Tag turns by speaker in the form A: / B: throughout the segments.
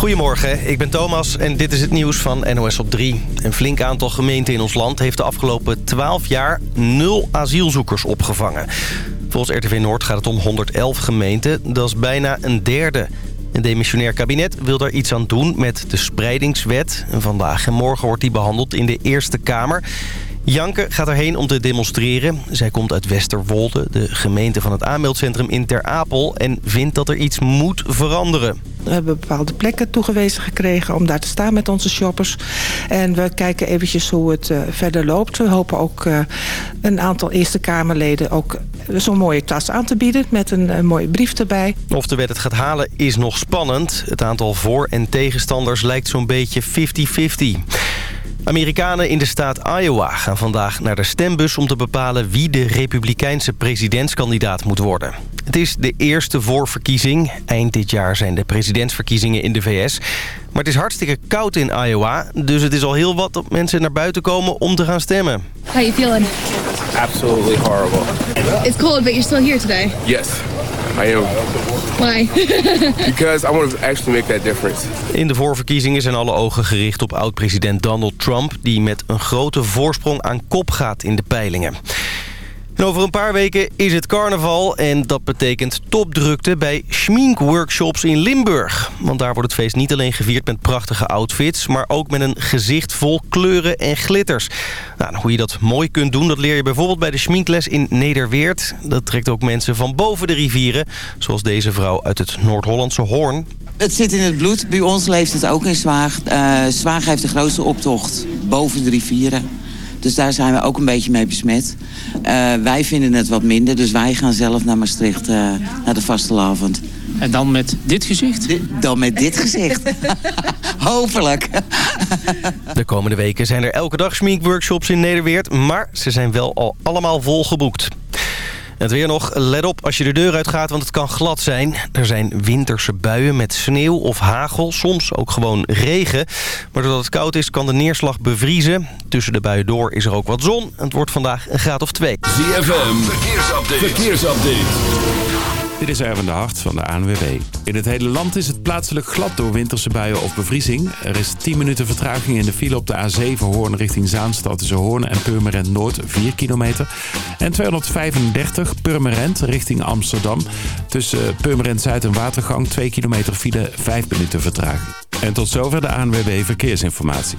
A: Goedemorgen, ik ben Thomas en dit is het nieuws van NOS op 3. Een flink aantal gemeenten in ons land heeft de afgelopen 12 jaar nul asielzoekers opgevangen. Volgens RTV Noord gaat het om 111 gemeenten, dat is bijna een derde. Een demissionair kabinet wil daar iets aan doen met de spreidingswet. Vandaag en morgen wordt die behandeld in de Eerste Kamer. Janke gaat erheen om te demonstreren. Zij komt uit Westerwolde, de gemeente van het aanmeldcentrum in Ter Apel... en vindt dat er iets moet veranderen.
B: We hebben bepaalde plekken toegewezen gekregen om daar te staan met onze shoppers. En we kijken eventjes hoe het uh, verder loopt. We hopen ook uh, een aantal Eerste Kamerleden ook zo'n mooie tas aan te bieden... met een, een mooie brief erbij.
A: Of de wet het gaat halen is nog spannend. Het aantal voor- en tegenstanders lijkt zo'n beetje 50-50. Amerikanen in de staat Iowa gaan vandaag naar de stembus... om te bepalen wie de republikeinse presidentskandidaat moet worden. Het is de eerste voorverkiezing. Eind dit jaar zijn de presidentsverkiezingen in de VS. Maar het is hartstikke koud in Iowa. Dus het is al heel wat dat mensen naar buiten komen om te gaan stemmen.
C: How you feeling?
D: Absolutely horrible.
C: It's cold, but you're still here today.
D: Yes, I am.
C: Why?
D: Because I want to actually make that difference.
A: In de voorverkiezingen zijn alle ogen gericht op oud-president Donald Trump... die met een grote voorsprong aan kop gaat in de peilingen. Over een paar weken is het carnaval en dat betekent topdrukte bij schminkworkshops in Limburg. Want daar wordt het feest niet alleen gevierd met prachtige outfits... maar ook met een gezicht vol kleuren en glitters. Nou, hoe je dat mooi kunt doen, dat leer je bijvoorbeeld bij de schminkles in Nederweert. Dat trekt ook mensen van boven de rivieren, zoals deze vrouw uit het Noord-Hollandse Hoorn.
E: Het zit in het bloed. Bij ons leeft het ook in Zwaag. Uh, Zwaag heeft de grootste optocht boven de rivieren. Dus daar zijn we ook een beetje mee besmet. Uh, wij vinden het wat minder, dus wij gaan zelf naar Maastricht, uh, naar de vastelavond.
F: En dan met dit gezicht?
E: Dan met dit gezicht. Hopelijk.
A: de komende weken zijn er elke dag schminkworkshops in Nederweert... maar ze zijn wel al allemaal vol geboekt. Het weer nog, let op als je de deur uitgaat, want het kan glad zijn. Er zijn winterse buien met sneeuw of hagel, soms ook gewoon regen. Maar doordat het koud is, kan de neerslag bevriezen. Tussen de buien door is er ook wat zon. Het wordt vandaag een graad of twee.
G: ZFM, verkeersupdate. verkeersupdate.
H: Dit is Erwin de Hart van de ANWB. In het hele land is het plaatselijk glad door winterse buien of bevriezing. Er is 10 minuten vertraging in de file op de A7 Hoorn richting Zaanstad tussen Hoorn en Purmerend Noord 4 kilometer. En 235 Purmerend richting Amsterdam. Tussen Purmerend Zuid en Watergang 2 kilometer file 5 minuten vertraging. En tot zover de ANWB Verkeersinformatie.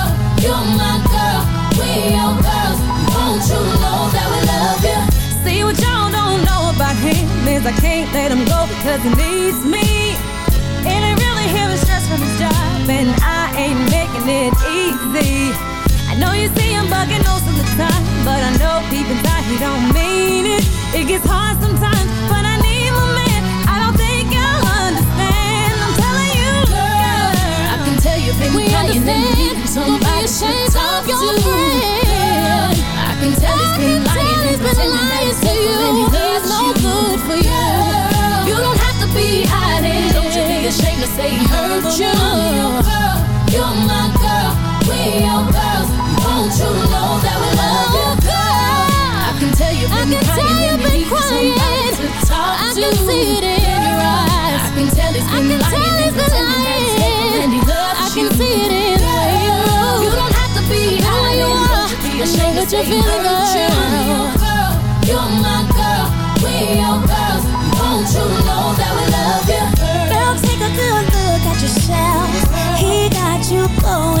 I: you're my girl. We girls, won't you know that we love you?
J: See what y'all don't know about him Is I can't let him go because he needs me. Really from his job And I ain't making it easy. I know you see bugging most of the time But I know deep inside he don't mean it. It gets hard sometimes But I we crying and deep. Somebody talk your. Friend.
I: I can tell lying he's been
J: lying
I: to you.
J: No
I: you. good
J: for you. You don't have
I: to be
J: hiding. Don't
I: you
J: be
I: ashamed to say he hurt you. I'm your girl, you're my girl. We your girls. Won't you know that we love you, girl? I can tell you've been I crying and deep. Somebody to talk
J: I
I: to.
J: I can see it in your eyes.
I: I can tell he's been lying
J: can
I: you.
J: see it in the way you move.
I: You don't have to be hiding.
J: you
I: Don't
J: are.
I: ashamed to
J: that you're feeling girl.
I: I'm your girl, you're my girl, we your girls. Won't you know that we love you?
J: Girl, take a good look at yourself. He got you going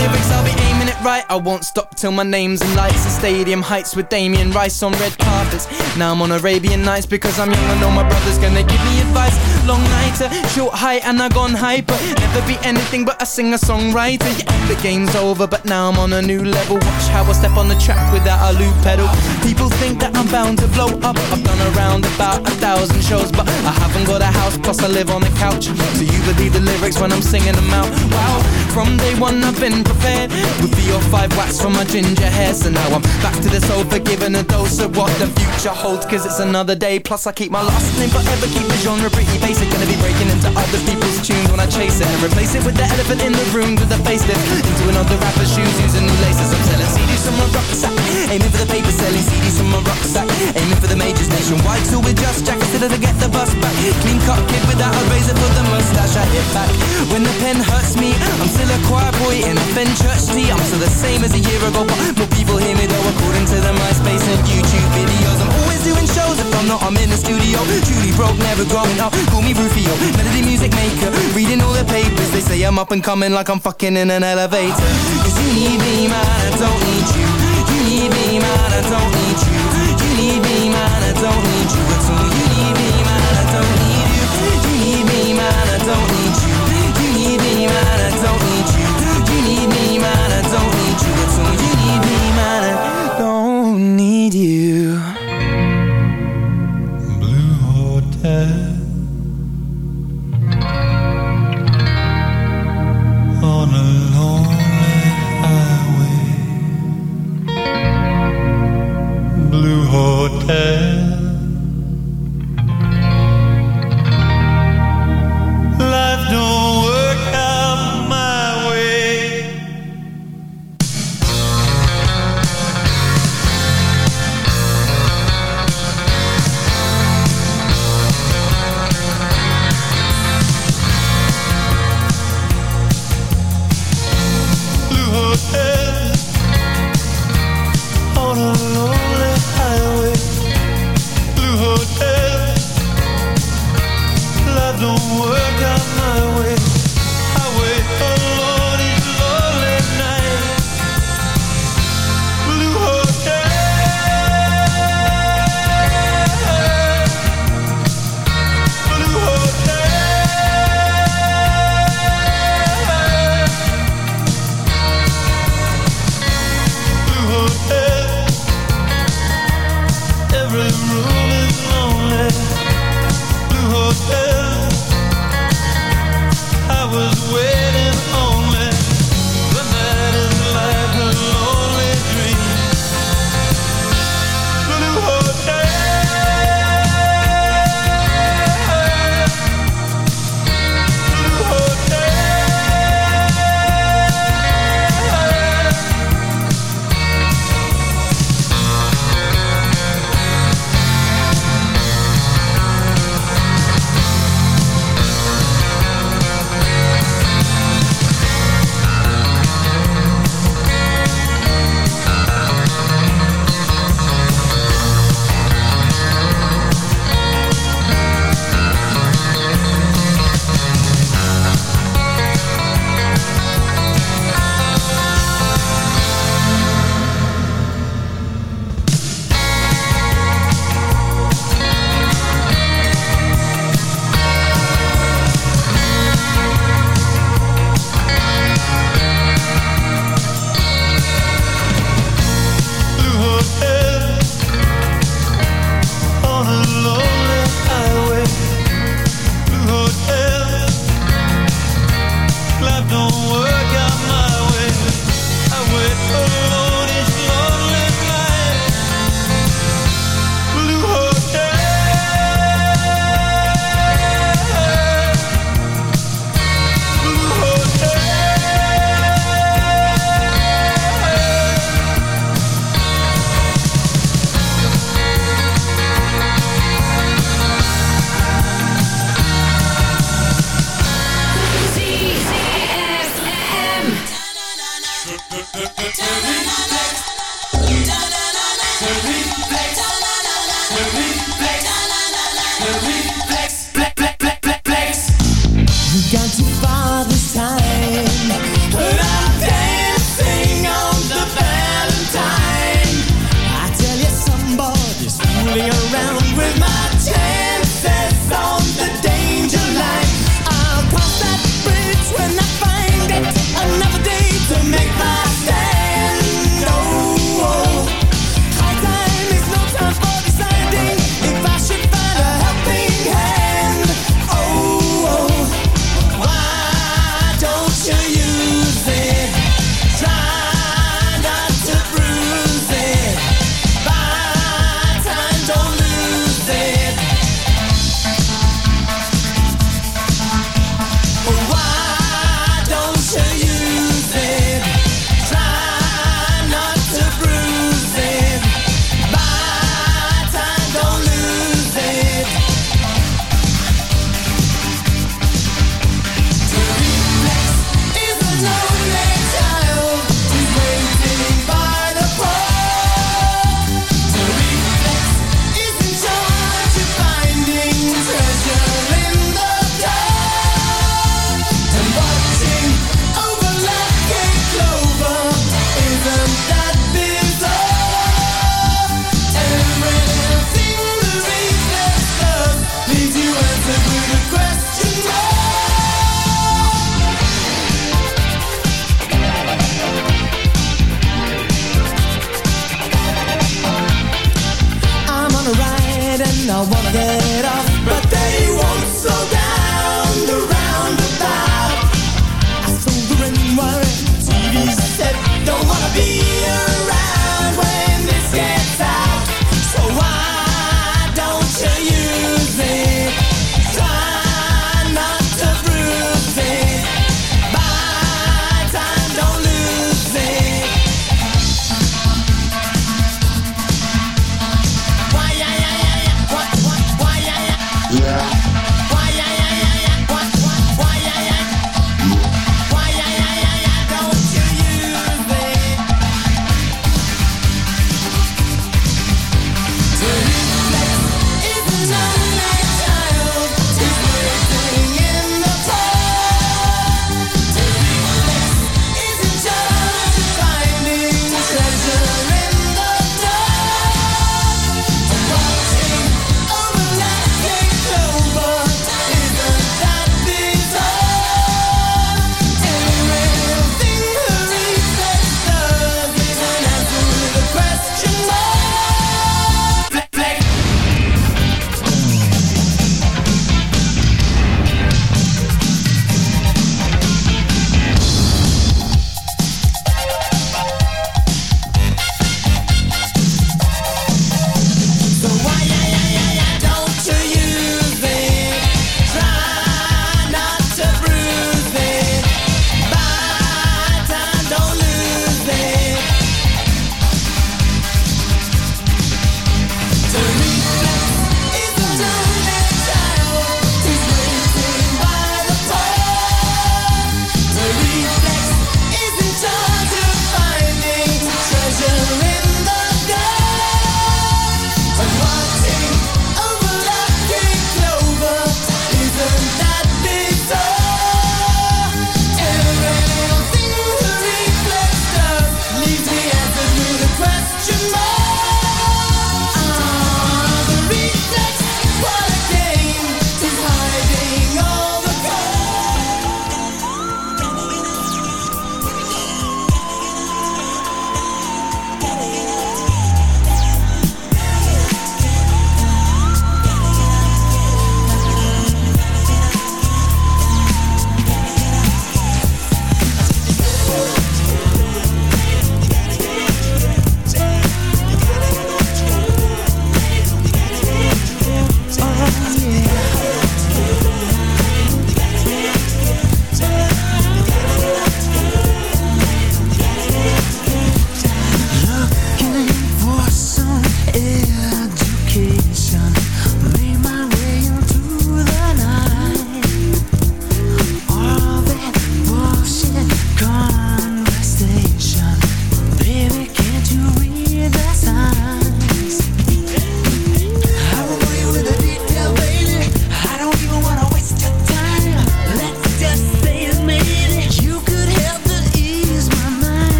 K: lyrics I'll be aiming it right. I won't stop till my name's in lights. The stadium heights with Damien Rice on red carpets. Now I'm on Arabian Nights because I'm young. I know my brother's gonna give me advice. Long nighter, short height and I gone hyper. Never be anything but a singer-songwriter. Yeah, the game's over but now I'm on a new level. Watch how I step on the track without a loop pedal. People think bound to blow up. I've done around about a thousand shows But I haven't got a house plus I live on a couch. So you believe the lyrics when I'm singing them out. Wow, from day one I've been prepared With the or five wax from my ginger hair. So now I'm back to this old forgiven a dose of what the future holds Cause it's another day Plus I keep my last name. Forever Keep the genre pretty basic Gonna be breaking into other people's tunes when I chase it. And replace it with the elephant in the room With a facelift. Into another rapper's shoes Using new laces. I'm selling CDs from my rucksack. Aiming for the paper Selling CDs from my rucksack Aiming for the majors nationwide So with just jack Instead of to get the bus back. Clean cut kid without a razor for the mustache I hit back. When the pen hurts me I'm still a choir boy in a Fenchurch tee I'm still the same as a year ago But more people hear me though According to the MySpace and YouTube videos. I'm always doing shows If I'm not I'm in the studio. Truly broke never growing up. Call me Rufio Melody music maker. Reading all the papers They say I'm up and coming Like I'm fucking in an elevator. Cause you need me man I don't need you. You need me man I don't need don't need you. You need me, I don't need you. You need me, I don't need you. You need me, I don't need you.
L: You need me, I don't need you. You need me, I don't need you.
M: Blue Hotel. On a lonely highway. Blue Hotel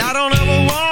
M: I don't ever wanna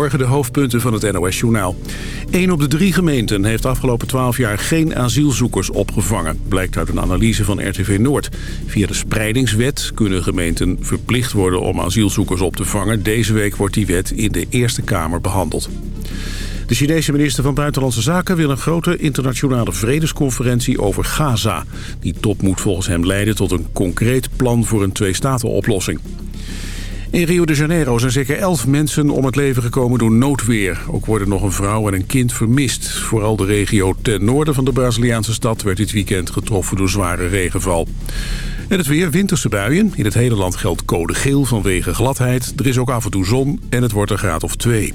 N: Goedemorgen, de hoofdpunten van het NOS-journaal. Eén op de drie gemeenten heeft de afgelopen 12 jaar geen asielzoekers opgevangen. Blijkt uit een analyse van RTV Noord. Via de spreidingswet kunnen gemeenten verplicht worden om asielzoekers op te vangen. Deze week wordt die wet in de Eerste Kamer behandeld. De Chinese minister van Buitenlandse Zaken wil een grote internationale vredesconferentie over Gaza. Die top moet volgens hem leiden tot een concreet plan voor een twee-staten-oplossing. In Rio de Janeiro zijn zeker elf mensen om het leven gekomen door noodweer. Ook worden nog een vrouw en een kind vermist. Vooral de regio ten noorden van de Braziliaanse stad werd dit weekend getroffen door zware regenval. En het weer, winterse buien. In het hele land geldt code geel vanwege gladheid. Er is ook af en toe zon en het wordt een graad of twee.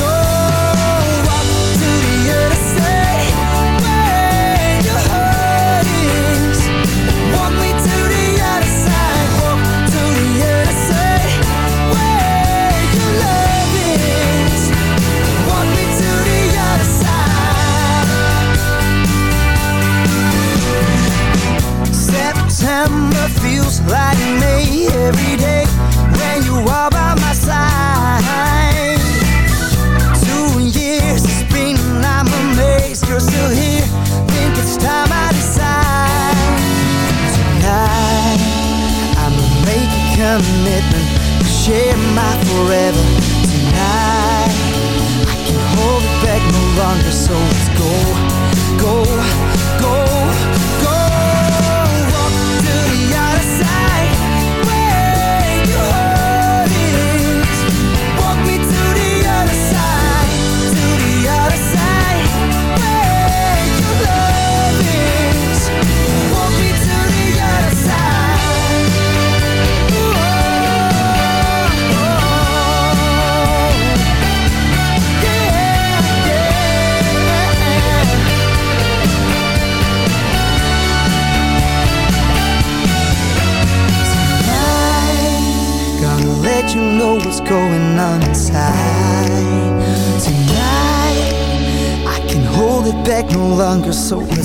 L: you're still here. Think it's time I decide. Tonight, I'ma make a commitment to share my forever. Tonight, I can't hold it back no longer, so let's go, go, longer, so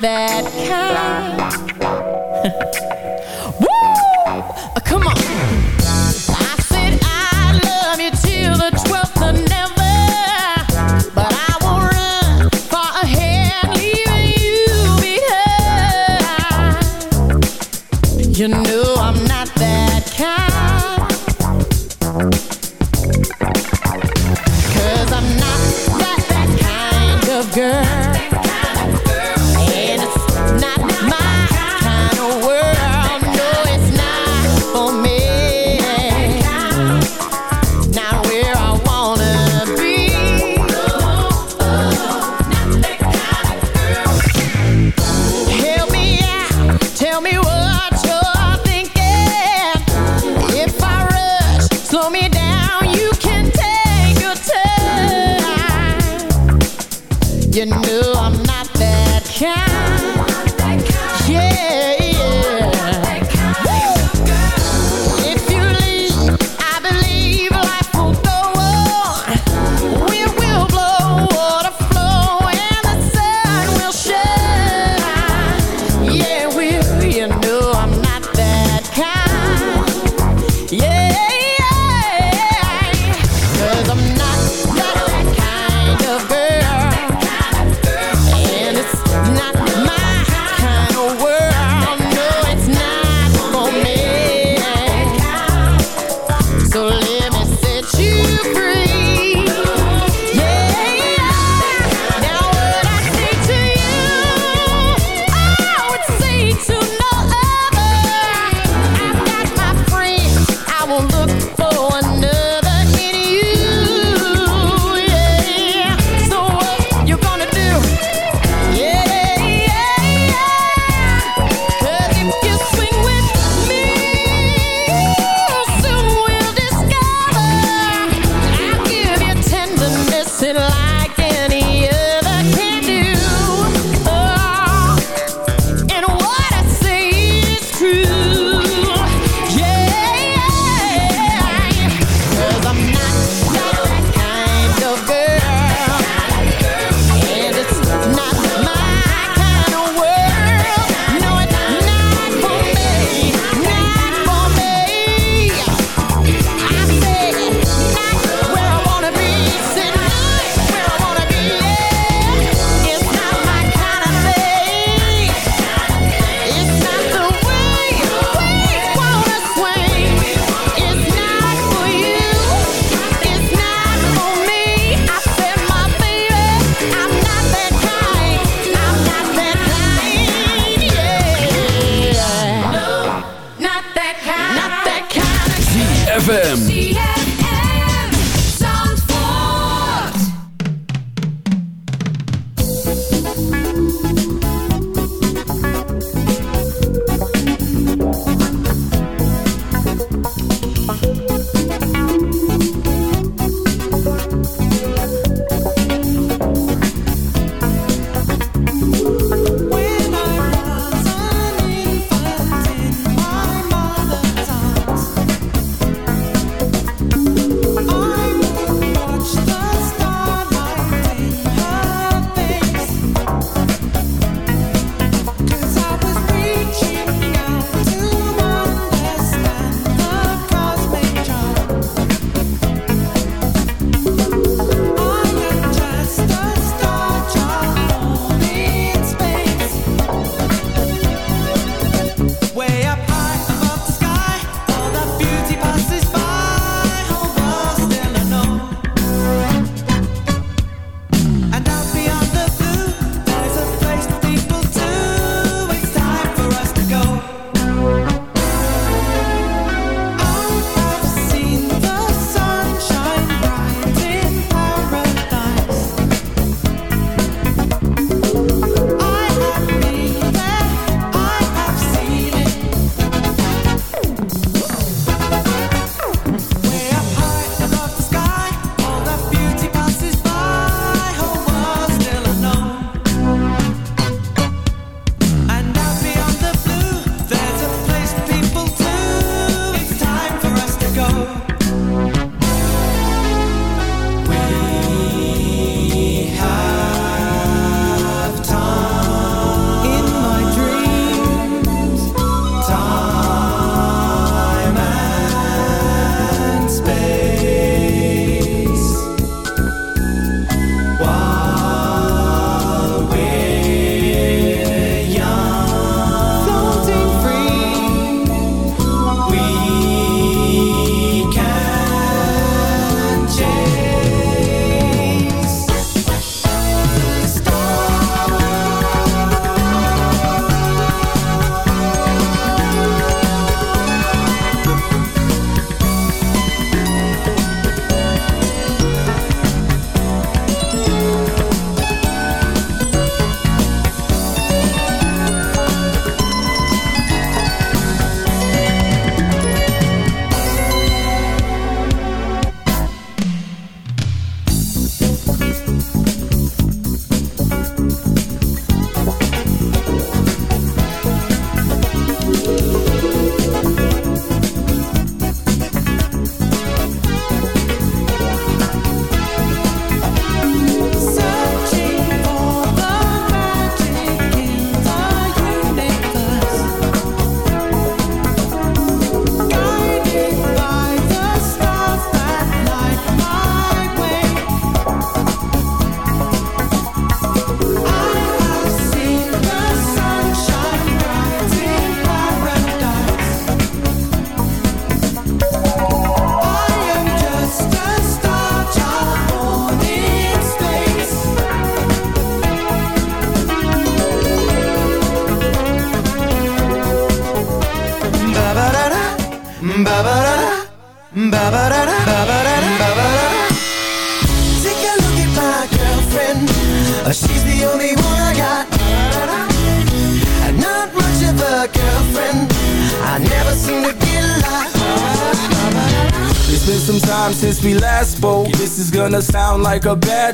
L: that
O: kind. Woo!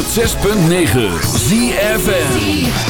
G: 106.9 ZFN